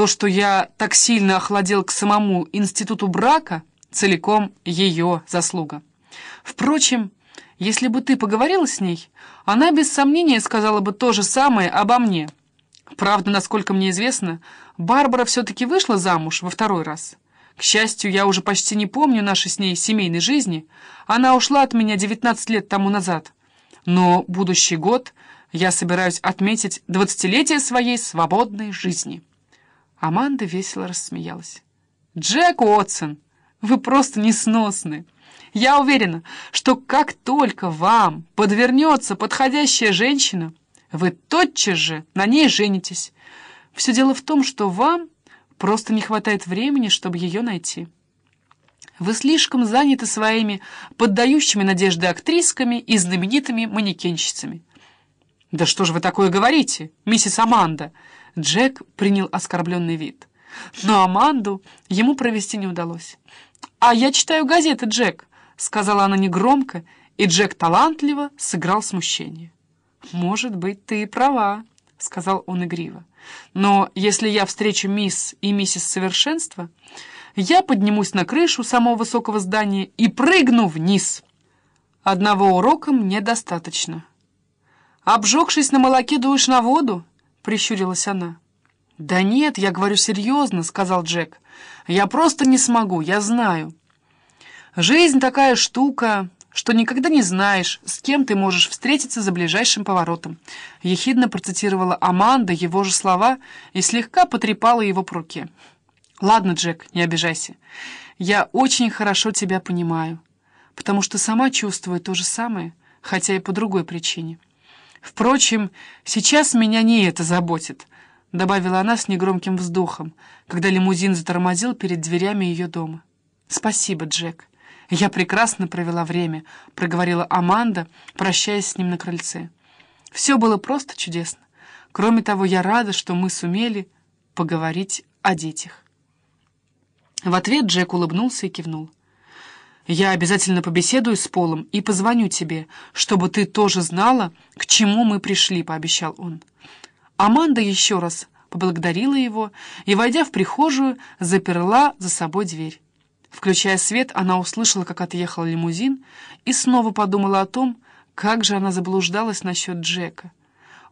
То, что я так сильно охладел к самому институту брака, целиком ее заслуга. Впрочем, если бы ты поговорила с ней, она без сомнения сказала бы то же самое обо мне. Правда, насколько мне известно, Барбара все-таки вышла замуж во второй раз. К счастью, я уже почти не помню нашей с ней семейной жизни. Она ушла от меня 19 лет тому назад. Но будущий год я собираюсь отметить двадцатилетие своей свободной жизни». Аманда весело рассмеялась. «Джек Уотсон, вы просто несносны. Я уверена, что как только вам подвернется подходящая женщина, вы тотчас же на ней женитесь. Все дело в том, что вам просто не хватает времени, чтобы ее найти. Вы слишком заняты своими поддающими надежды актрисками и знаменитыми манекенщицами. «Да что же вы такое говорите, миссис Аманда?» Джек принял оскорбленный вид. Но Аманду ему провести не удалось. «А я читаю газеты, Джек», — сказала она негромко, и Джек талантливо сыграл смущение. «Может быть, ты и права», — сказал он игриво. «Но если я встречу мисс и миссис Совершенства, я поднимусь на крышу самого высокого здания и прыгну вниз. Одного урока мне достаточно». «Обжегшись на молоке, дуешь на воду?» — прищурилась она. «Да нет, я говорю серьезно», — сказал Джек. «Я просто не смогу, я знаю. Жизнь такая штука, что никогда не знаешь, с кем ты можешь встретиться за ближайшим поворотом». Ехидно процитировала Аманда его же слова и слегка потрепала его по руке. «Ладно, Джек, не обижайся. Я очень хорошо тебя понимаю, потому что сама чувствую то же самое, хотя и по другой причине». Впрочем, сейчас меня не это заботит, — добавила она с негромким вздохом, когда лимузин затормозил перед дверями ее дома. «Спасибо, Джек. Я прекрасно провела время», — проговорила Аманда, прощаясь с ним на крыльце. «Все было просто чудесно. Кроме того, я рада, что мы сумели поговорить о детях». В ответ Джек улыбнулся и кивнул. Я обязательно побеседую с Полом и позвоню тебе, чтобы ты тоже знала, к чему мы пришли», — пообещал он. Аманда еще раз поблагодарила его и, войдя в прихожую, заперла за собой дверь. Включая свет, она услышала, как отъехал лимузин, и снова подумала о том, как же она заблуждалась насчет Джека.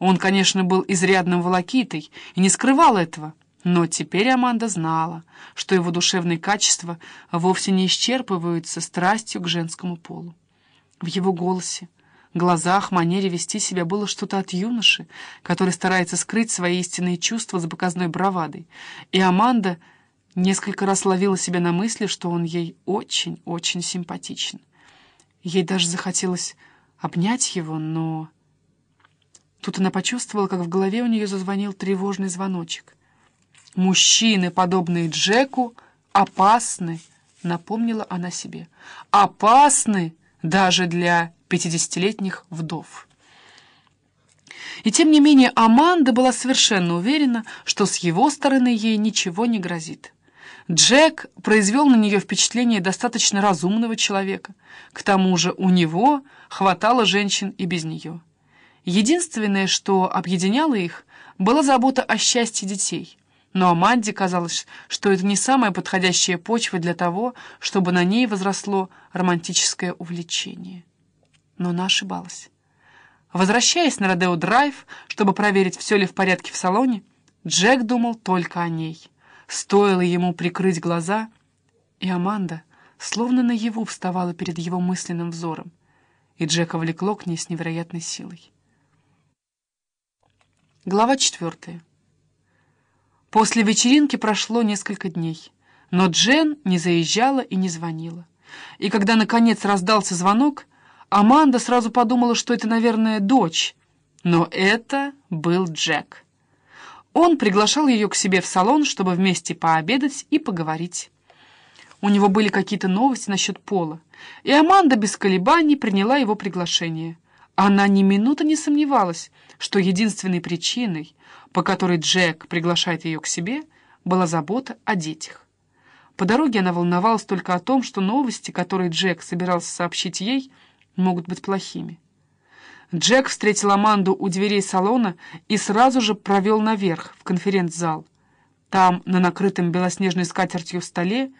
Он, конечно, был изрядным волокитой и не скрывал этого, но теперь Аманда знала, что его душевные качества вовсе не исчерпываются страстью к женскому полу. В его голосе, глазах, манере вести себя было что-то от юноши, который старается скрыть свои истинные чувства с показной бравадой, и Аманда несколько раз ловила себя на мысли, что он ей очень-очень симпатичен. Ей даже захотелось обнять его, но... Тут она почувствовала, как в голове у нее зазвонил тревожный звоночек. Мужчины, подобные Джеку, опасны, напомнила она себе. Опасны даже для пятидесятилетних вдов. И тем не менее Аманда была совершенно уверена, что с его стороны ей ничего не грозит. Джек произвел на нее впечатление достаточно разумного человека. К тому же у него хватало женщин и без нее. Единственное, что объединяло их, была забота о счастье детей — но Аманде казалось, что это не самая подходящая почва для того, чтобы на ней возросло романтическое увлечение. Но она ошибалась. Возвращаясь на Родео-драйв, чтобы проверить, все ли в порядке в салоне, Джек думал только о ней. Стоило ему прикрыть глаза, и Аманда словно наяву вставала перед его мысленным взором, и Джека влекло к ней с невероятной силой. Глава четвертая. После вечеринки прошло несколько дней, но Джен не заезжала и не звонила. И когда, наконец, раздался звонок, Аманда сразу подумала, что это, наверное, дочь, но это был Джек. Он приглашал ее к себе в салон, чтобы вместе пообедать и поговорить. У него были какие-то новости насчет Пола, и Аманда без колебаний приняла его приглашение. Она ни минуты не сомневалась, что единственной причиной, по которой Джек приглашает ее к себе, была забота о детях. По дороге она волновалась только о том, что новости, которые Джек собирался сообщить ей, могут быть плохими. Джек встретил Аманду у дверей салона и сразу же провел наверх, в конференц-зал. Там, на накрытом белоснежной скатертью столе,